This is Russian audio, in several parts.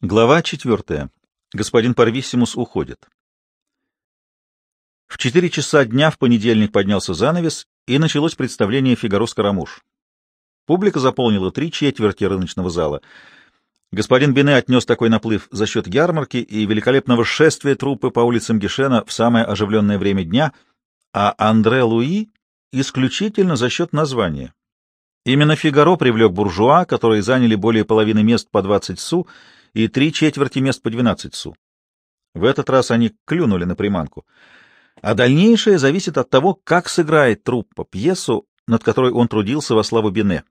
Глава четвертая. Господин Парвиссимус уходит. В четыре часа дня в понедельник поднялся занавес, и началось представление «Фигаро Скоромуш». Публика заполнила три четверти рыночного зала. Господин Бене отнес такой наплыв за счет ярмарки и великолепного шествия труппы по улицам Гешена в самое оживленное время дня, а Андре Луи исключительно за счет названия. Именно «Фигаро» привлек буржуа, которые заняли более половины мест по 20 су, и три четверти мест по 12 су. В этот раз они клюнули на приманку. А дальнейшее зависит от того, как сыграет труппа пьесу, над которой он трудился во славу Бене.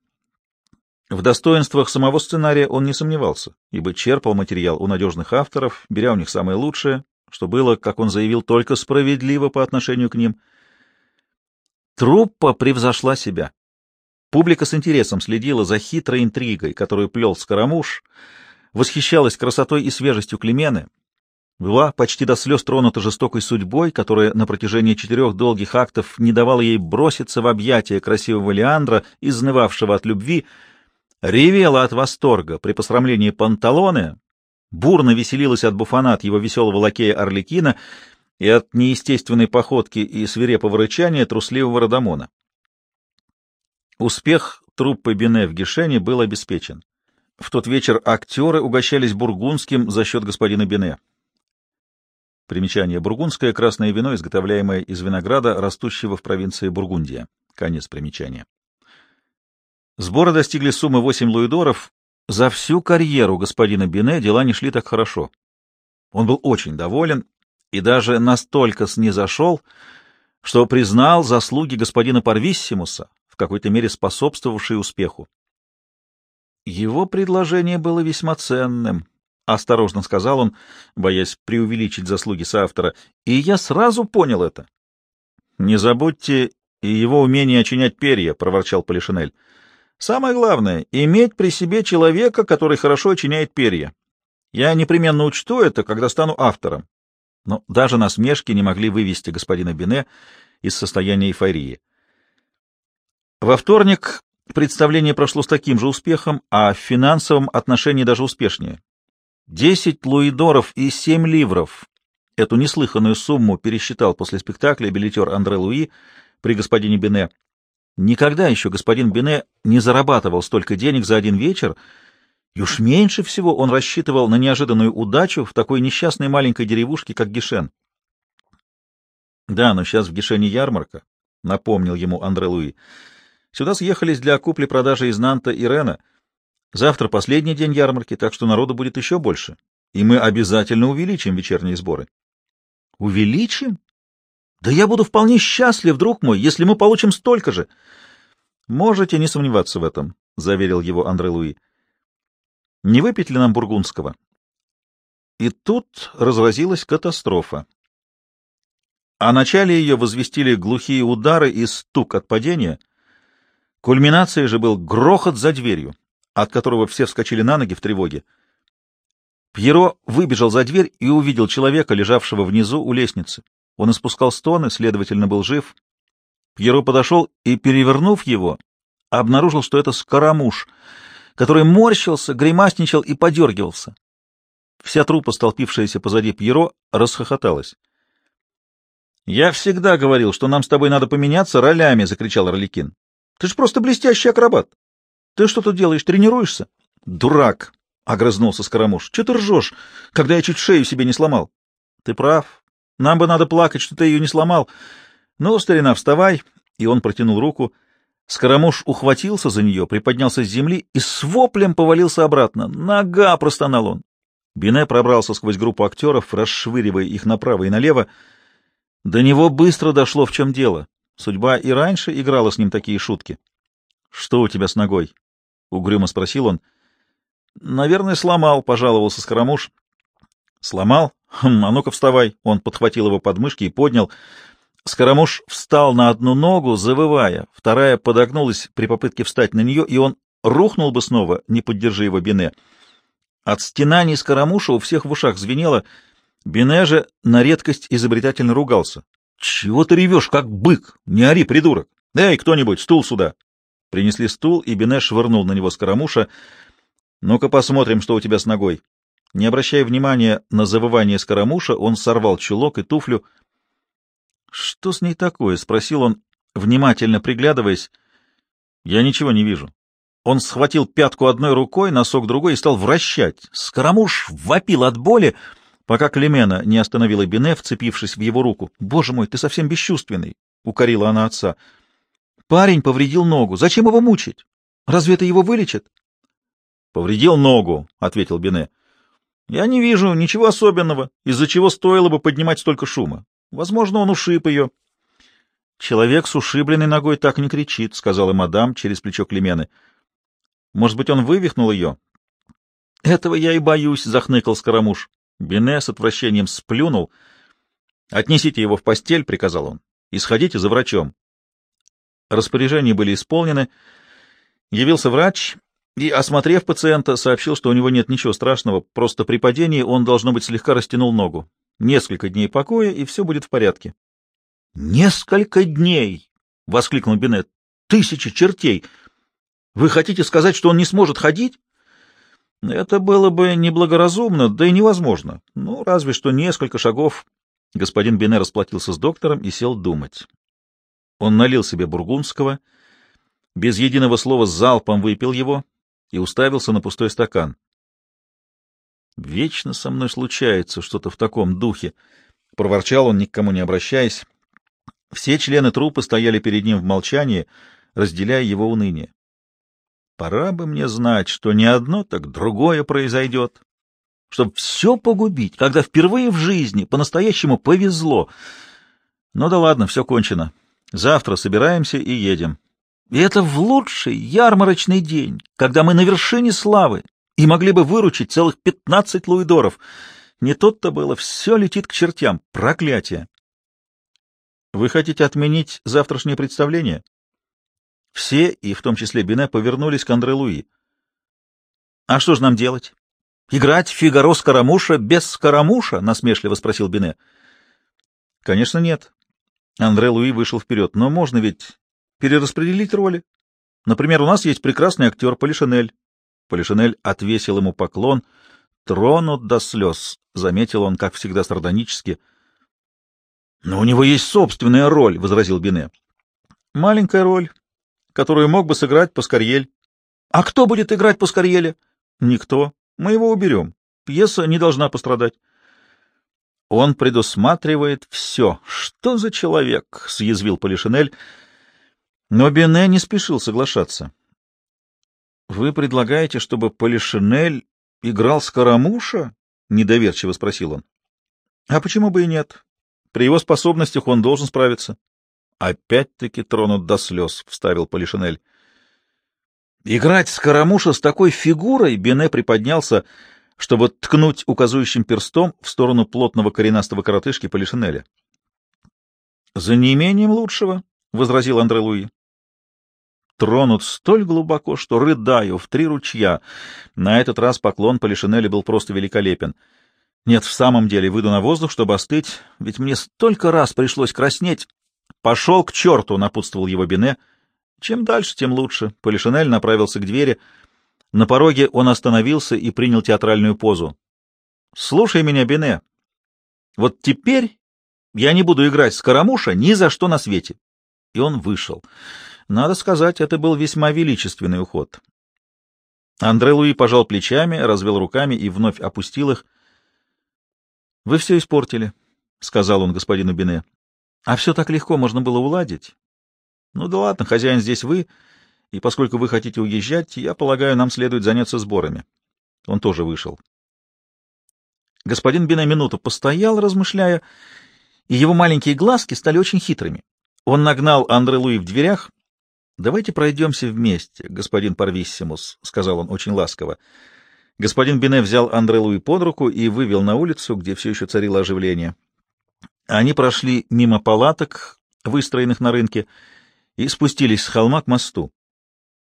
В достоинствах самого сценария он не сомневался, ибо черпал материал у надежных авторов, беря у них самое лучшее, что было, как он заявил, только справедливо по отношению к ним. Труппа превзошла себя. Публика с интересом следила за хитрой интригой, которую плел Скоромуш, восхищалась красотой и свежестью Клемены, была почти до слез тронута жестокой судьбой, которая на протяжении четырех долгих актов не давала ей броситься в объятия красивого Леандра, изнывавшего от любви, ревела от восторга при посрамлении Панталоне, бурно веселилась от буфанат его веселого лакея Орликина и от неестественной походки и свирепого рычания трусливого Радамона. Успех труппы Бене в Гешене был обеспечен. В тот вечер актеры угощались бургундским за счет господина Бене. Примечание. Бургундское красное вино, изготовляемое из винограда, растущего в провинции Бургундия. Конец примечания. Сборы достигли суммы 8 луидоров. За всю карьеру господина Бене дела не шли так хорошо. Он был очень доволен и даже настолько снизошел, что признал заслуги господина Парвиссимуса, в какой-то мере способствовавшие успеху. Его предложение было весьма ценным, — осторожно сказал он, боясь преувеличить заслуги соавтора, — и я сразу понял это. — Не забудьте и его умение очинять перья, — проворчал Полишинель. — Самое главное — иметь при себе человека, который хорошо очиняет перья. Я непременно учту это, когда стану автором. Но даже насмешки не могли вывести господина Бине из состояния эйфории. Во вторник представление прошло с таким же успехом, а в финансовом отношении даже успешнее. Десять луидоров и семь ливров. Эту неслыханную сумму пересчитал после спектакля билетер Андре Луи при господине Бене. Никогда еще господин Бене не зарабатывал столько денег за один вечер, и уж меньше всего он рассчитывал на неожиданную удачу в такой несчастной маленькой деревушке, как Гишен. «Да, но сейчас в Гишене ярмарка», — напомнил ему Андре Луи. «Сюда съехались для купли-продажи из Нанта и Рена». Завтра последний день ярмарки, так что народу будет еще больше, и мы обязательно увеличим вечерние сборы. — Увеличим? Да я буду вполне счастлив, друг мой, если мы получим столько же. — Можете не сомневаться в этом, — заверил его Андре Луи. — Не выпить ли нам бургундского? И тут разразилась катастрофа. О начале ее возвестили глухие удары и стук от падения. Кульминацией же был грохот за дверью от которого все вскочили на ноги в тревоге. Пьеро выбежал за дверь и увидел человека, лежавшего внизу у лестницы. Он испускал стоны, следовательно, был жив. Пьеро подошел и, перевернув его, обнаружил, что это скоромуш, который морщился, гримасничал и подергивался. Вся трупа, столпившаяся позади Пьеро, расхохоталась. — Я всегда говорил, что нам с тобой надо поменяться ролями, — закричал Орликин. — Ты же просто блестящий акробат. Ты что тут делаешь, тренируешься? Дурак! — огрызнулся Скоромуш. — Че ты ржешь, когда я чуть шею себе не сломал? — Ты прав. Нам бы надо плакать, что ты ее не сломал. Ну, старина, вставай. И он протянул руку. Скоромуш ухватился за нее, приподнялся с земли и с воплем повалился обратно. «Нога!» — простонал он. Бине пробрался сквозь группу актеров, расшвыривая их направо и налево. До него быстро дошло, в чем дело. Судьба и раньше играла с ним такие шутки. — Что у тебя с ногой? — угрюмо спросил он. — Наверное, сломал, — пожаловался Скоромуш. — Сломал? Хм, а ну-ка вставай. Он подхватил его подмышки и поднял. Скоромуш встал на одну ногу, завывая, вторая подогнулась при попытке встать на нее, и он рухнул бы снова, не поддержи его Бине. От стенаний Скоромуша у всех в ушах звенело. Бине же на редкость изобретательно ругался. — Чего ты ревешь, как бык? Не ори, придурок! Эй, кто-нибудь, стул сюда! Принесли стул, и Бене швырнул на него скоромуша. — Ну-ка посмотрим, что у тебя с ногой. Не обращая внимания на завывание скоромуша, он сорвал чулок и туфлю. — Что с ней такое? — спросил он, внимательно приглядываясь. — Я ничего не вижу. Он схватил пятку одной рукой, носок другой и стал вращать. Скоромуш вопил от боли, пока Клемена не остановила Бене, вцепившись в его руку. — Боже мой, ты совсем бесчувственный! — укорила она отца. — Парень повредил ногу. Зачем его мучить? Разве это его вылечит? — Повредил ногу, — ответил Бене. — Я не вижу ничего особенного, из-за чего стоило бы поднимать столько шума. Возможно, он ушиб ее. — Человек с ушибленной ногой так не кричит, — сказала мадам через плечо Клемены. — Может быть, он вывихнул ее? — Этого я и боюсь, — захныкал Скоромуш. Бене с отвращением сплюнул. — Отнесите его в постель, — приказал он, — и сходите за врачом. Распоряжения были исполнены. Явился врач и, осмотрев пациента, сообщил, что у него нет ничего страшного, просто при падении он, должно быть, слегка растянул ногу. Несколько дней покоя, и все будет в порядке. — Несколько дней! — воскликнул Беннет. — Тысячи чертей! Вы хотите сказать, что он не сможет ходить? Это было бы неблагоразумно, да и невозможно. Ну, разве что несколько шагов. Господин Бене расплатился с доктором и сел думать. Он налил себе бургундского, без единого слова залпом выпил его и уставился на пустой стакан. «Вечно со мной случается что-то в таком духе», — проворчал он, никому не обращаясь. Все члены труппы стояли перед ним в молчании, разделяя его уныние. Пора бы мне знать, что не одно, так другое произойдет. Чтоб все погубить, когда впервые в жизни по-настоящему повезло. Ну да ладно, все кончено. Завтра собираемся и едем. И это в лучший ярмарочный день, когда мы на вершине славы и могли бы выручить целых пятнадцать луидоров. Не тут-то было, все летит к чертям. Проклятие! Вы хотите отменить завтрашнее представление? Все, и в том числе Бине, повернулись к Андре Луи. — А что же нам делать? — Играть Фигаро Скоромуша без Скоромуша? — насмешливо спросил Бине. — Конечно, нет. Андре Луи вышел вперед. — Но можно ведь перераспределить роли. Например, у нас есть прекрасный актер Полишинель. Полишинель отвесил ему поклон. «Тронут до слез», — заметил он, как всегда, сардонически. «Но у него есть собственная роль», — возразил Бине. «Маленькая роль, которую мог бы сыграть Паскарьель. — А кто будет играть Паскарьеля? — Никто. Мы его уберем. Пьеса не должна пострадать. — Он предусматривает все. Что за человек? — съязвил Полишинель. Но Бене не спешил соглашаться. — Вы предлагаете, чтобы Полишинель играл Скоромуша? — недоверчиво спросил он. — А почему бы и нет? При его способностях он должен справиться. Опять-таки тронут до слез, — вставил Полишинель. Играть Скоромуша с такой фигурой Бене приподнялся, чтобы ткнуть указующим перстом в сторону плотного коренастого коротышки Полишинеля. — За неимением лучшего, — возразил Андре Луи. Тронут столь глубоко, что рыдаю в три ручья. На этот раз поклон Полишинеля был просто великолепен. Нет, в самом деле, выйду на воздух, чтобы остыть, ведь мне столько раз пришлось краснеть. «Пошел к черту!» — напутствовал его Бине. Чем дальше, тем лучше. Полишинель направился к двери. На пороге он остановился и принял театральную позу. «Слушай меня, Бине. Вот теперь я не буду играть с Карамуша ни за что на свете». И он вышел. Надо сказать, это был весьма величественный уход. Андре Луи пожал плечами, развел руками и вновь опустил их. — Вы все испортили, — сказал он господину Бине. А все так легко можно было уладить. Ну да ладно, хозяин здесь вы, и поскольку вы хотите уезжать, я полагаю, нам следует заняться сборами. Он тоже вышел. Господин Бина минуту постоял, размышляя, и его маленькие глазки стали очень хитрыми. Он нагнал Андре Луи в дверях. — Давайте пройдемся вместе, господин Парвиссимус, — сказал он очень ласково. Господин Бине взял Андре Луи под руку и вывел на улицу, где все еще царило оживление. Они прошли мимо палаток, выстроенных на рынке, и спустились с холма к мосту.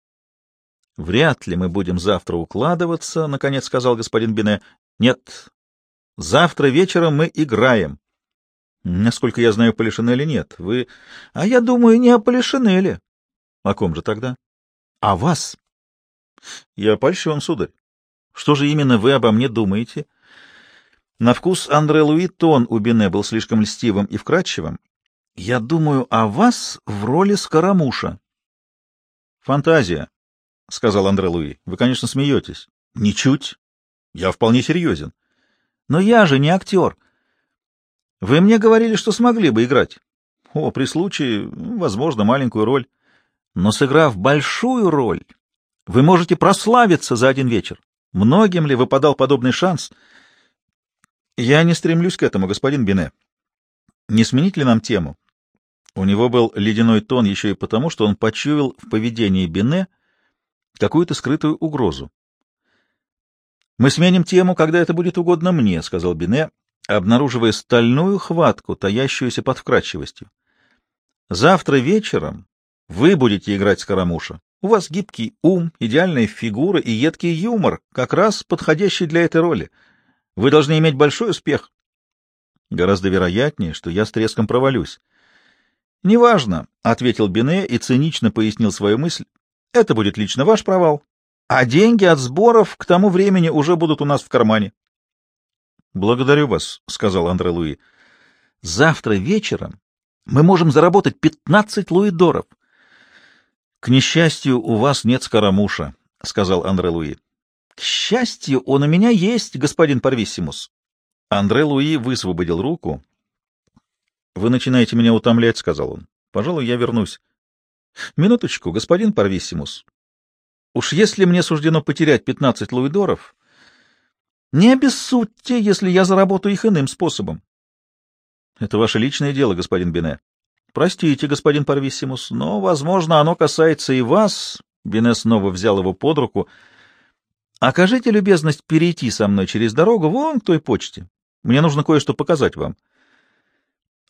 — Вряд ли мы будем завтра укладываться, — наконец сказал господин Бине. — Нет, завтра вечером мы играем. — Насколько я знаю, Полишинеля нет. Вы... — А я думаю, не о Полишинеле. — О ком же тогда? — О вас. — Я польщен, сударь. Что же именно вы обо мне думаете? На вкус Андре Луи тон у Бине был слишком льстивым и вкрадчивым. Я думаю о вас в роли Скоромуша. Фантазия, — сказал Андре Луи. — Вы, конечно, смеетесь. — Ничуть. Я вполне серьезен. — Но я же не актер. Вы мне говорили, что смогли бы играть. О, при случае, возможно, маленькую роль. Но сыграв большую роль, вы можете прославиться за один вечер. Многим ли выпадал подобный шанс? Я не стремлюсь к этому, господин Бине. Не сменить ли нам тему? У него был ледяной тон еще и потому, что он почуял в поведении Бине какую-то скрытую угрозу. «Мы сменим тему, когда это будет угодно мне», — сказал Бине, обнаруживая стальную хватку, таящуюся под вкрадчивостью. «Завтра вечером вы будете играть Скоромуша. У вас гибкий ум, идеальная фигура и едкий юмор, как раз подходящий для этой роли. Вы должны иметь большой успех. Гораздо вероятнее, что я с треском провалюсь. «Неважно», — ответил Бине и цинично пояснил свою мысль. «Это будет лично ваш провал, а деньги от сборов к тому времени уже будут у нас в кармане». «Благодарю вас», — сказал Андре Луи. «Завтра вечером мы можем заработать пятнадцать луидоров». «К несчастью, у вас нет скоромуша», — сказал Андре Луи. «К счастью, он у меня есть, господин Парвиссимус». Андре Луи высвободил руку «Вы начинаете меня утомлять», — сказал он. «Пожалуй, я вернусь». «Минуточку, господин Парвиссимус. Уж если мне суждено потерять пятнадцать луидоров, не обессудьте, если я заработаю их иным способом». «Это ваше личное дело, господин Бине». «Простите, господин Парвиссимус, но, возможно, оно касается и вас». Бине снова взял его под руку. «Окажите любезность перейти со мной через дорогу вон к той почте. Мне нужно кое-что показать вам».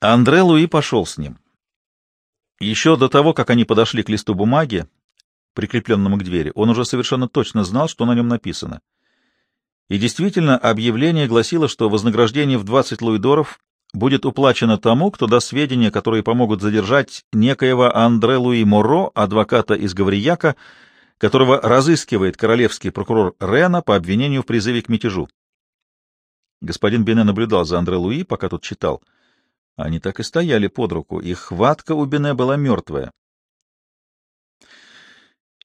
Андре Луи пошел с ним. Еще до того, как они подошли к листу бумаги, прикрепленному к двери, он уже совершенно точно знал, что на нем написано. И действительно, объявление гласило, что вознаграждение в 20 луидоров будет уплачено тому, кто даст сведения, которые помогут задержать некоего Андре Луи Моро, адвоката из Гаврияка, которого разыскивает королевский прокурор Рена по обвинению в призыве к мятежу. Господин Бене наблюдал за Андре Луи, пока тот читал — они так и стояли под руку, и хватка у Бене была мертвая.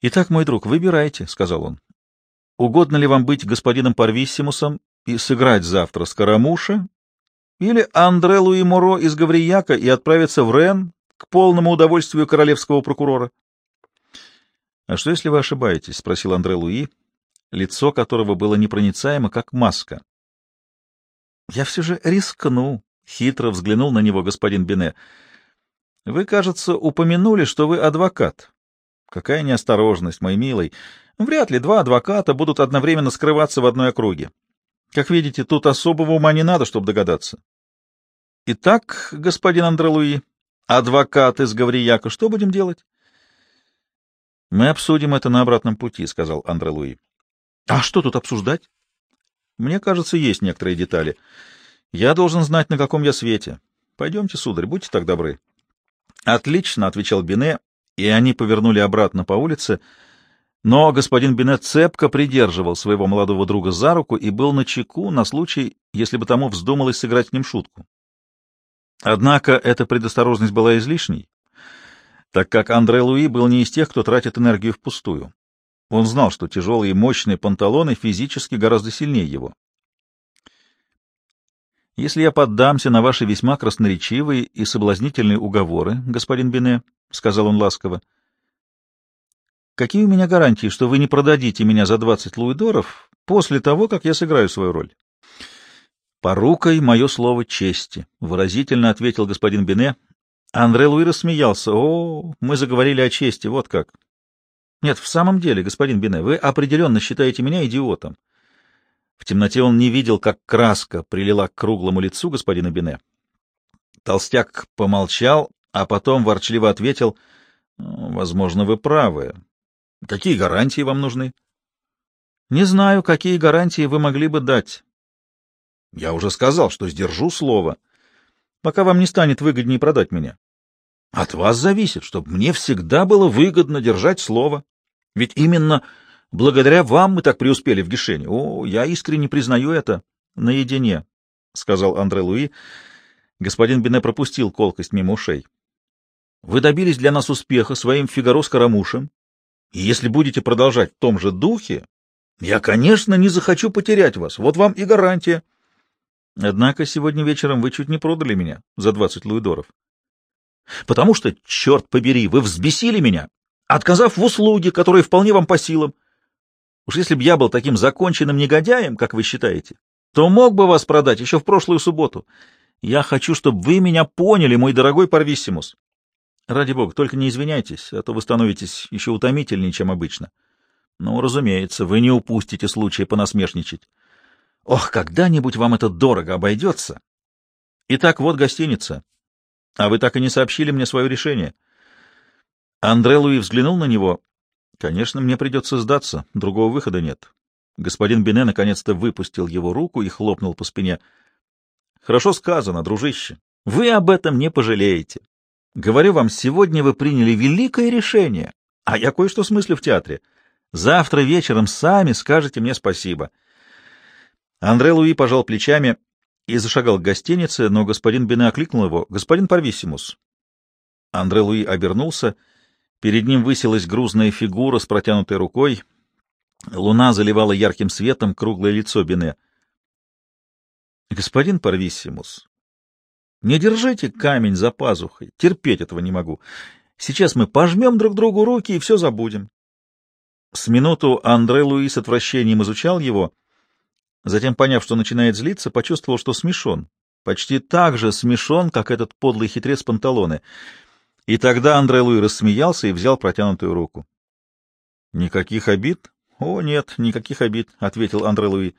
«Итак, мой друг, выбирайте», — сказал он. «Угодно ли вам быть господином Парвиссимусом и сыграть завтра Скоромуша, или Андре Луи Моро из Гаврияка и отправиться в Рен к полному удовольствию королевского прокурора?» «А что, если вы ошибаетесь?» — спросил Андре Луи, лицо которого было непроницаемо, как маска. «Я все же рискну», Хитро взглянул на него господин Бине. — Вы, кажется, упомянули, что вы адвокат. Какая неосторожность, мой милый. Вряд ли два адвоката будут одновременно скрываться в одной округе. Как видите, тут особого ума не надо, чтобы догадаться. Итак, господин Андрелуи, адвокат из Гаврияка, что будем делать? — Мы обсудим это на обратном пути, — сказал Андрелуи. — А что тут обсуждать? — Мне кажется, есть некоторые детали. — я должен знать, на каком я свете. Пойдемте, сударь, будьте так добры. Отлично, — отвечал Бине, и они повернули обратно по улице, но господин Бине цепко придерживал своего молодого друга за руку и был на чеку на случай, если бы тому вздумалось сыграть с ним шутку. Однако эта предосторожность была излишней, так как Андре Луи был не из тех, кто тратит энергию впустую. Он знал, что тяжелые и мощные панталоны физически гораздо сильнее его. Если я поддамся на ваши весьма красноречивые и соблазнительные уговоры, господин Бине, — сказал он ласково, — какие у меня гарантии, что вы не продадите меня за двадцать луидоров после того, как я сыграю свою роль? — Порукой мое слово чести, — выразительно ответил господин Бине. Андре Луи рассмеялся. — О, мы заговорили о чести, вот как. — Нет, в самом деле, господин Бине, вы определенно считаете меня идиотом. В темноте он не видел, как краска прилила к круглому лицу господина Бине. Толстяк помолчал, а потом ворчливо ответил, «Возможно, вы правы. Какие гарантии вам нужны?» «Не знаю, какие гарантии вы могли бы дать». «Я уже сказал, что сдержу слово, пока вам не станет выгоднее продать меня. От вас зависит, чтобы мне всегда было выгодно держать слово. Ведь именно Благодаря вам мы так преуспели в Гешене. О, я искренне признаю это. Наедине, — сказал Андре Луи. Господин Бене пропустил колкость мимо ушей. Вы добились для нас успеха своим Фигаро Скоромушем, и если будете продолжать в том же духе, я, конечно, не захочу потерять вас. Вот вам и гарантия. Однако сегодня вечером вы чуть не продали меня за двадцать луидоров. Потому что, черт побери, вы взбесили меня, отказав в услуге, которые вполне вам по силам. Уж если б я был таким законченным негодяем, как вы считаете, то мог бы вас продать еще в прошлую субботу. Я хочу, чтобы вы меня поняли, мой дорогой Парвиссимус. Ради бога, только не извиняйтесь, а то вы становитесь еще утомительнее, чем обычно. Ну, разумеется, вы не упустите случая понасмешничать. Ох, когда-нибудь вам это дорого обойдется. Итак, вот гостиница. А вы так и не сообщили мне свое решение. Андре Луи взглянул на него. Конечно, мне придется сдаться, другого выхода нет. Господин Бене наконец-то выпустил его руку и хлопнул по спине. Хорошо сказано, дружище. Вы об этом не пожалеете. Говорю вам, сегодня вы приняли великое решение, а я кое-что смыслю в театре. Завтра вечером сами скажете мне спасибо. Андре Луи пожал плечами и зашагал к гостинице, но господин Бене окликнул его. — Господин Парвиссимус. Андре Луи обернулся. Перед ним высилась грузная фигура с протянутой рукой. Луна заливала ярким светом круглое лицо Бене. — Господин Парвиссимус, не держите камень за пазухой. Терпеть этого не могу. Сейчас мы пожмем друг другу руки и все забудем. С минуту Андре Луи с отвращением изучал его, затем, поняв, что начинает злиться, почувствовал, что смешон. Почти так же смешон, как этот подлый хитрец Панталоны. И тогда Андре Луи рассмеялся и взял протянутую руку. — Никаких обид? — О, нет, никаких обид, — ответил Андре Луи.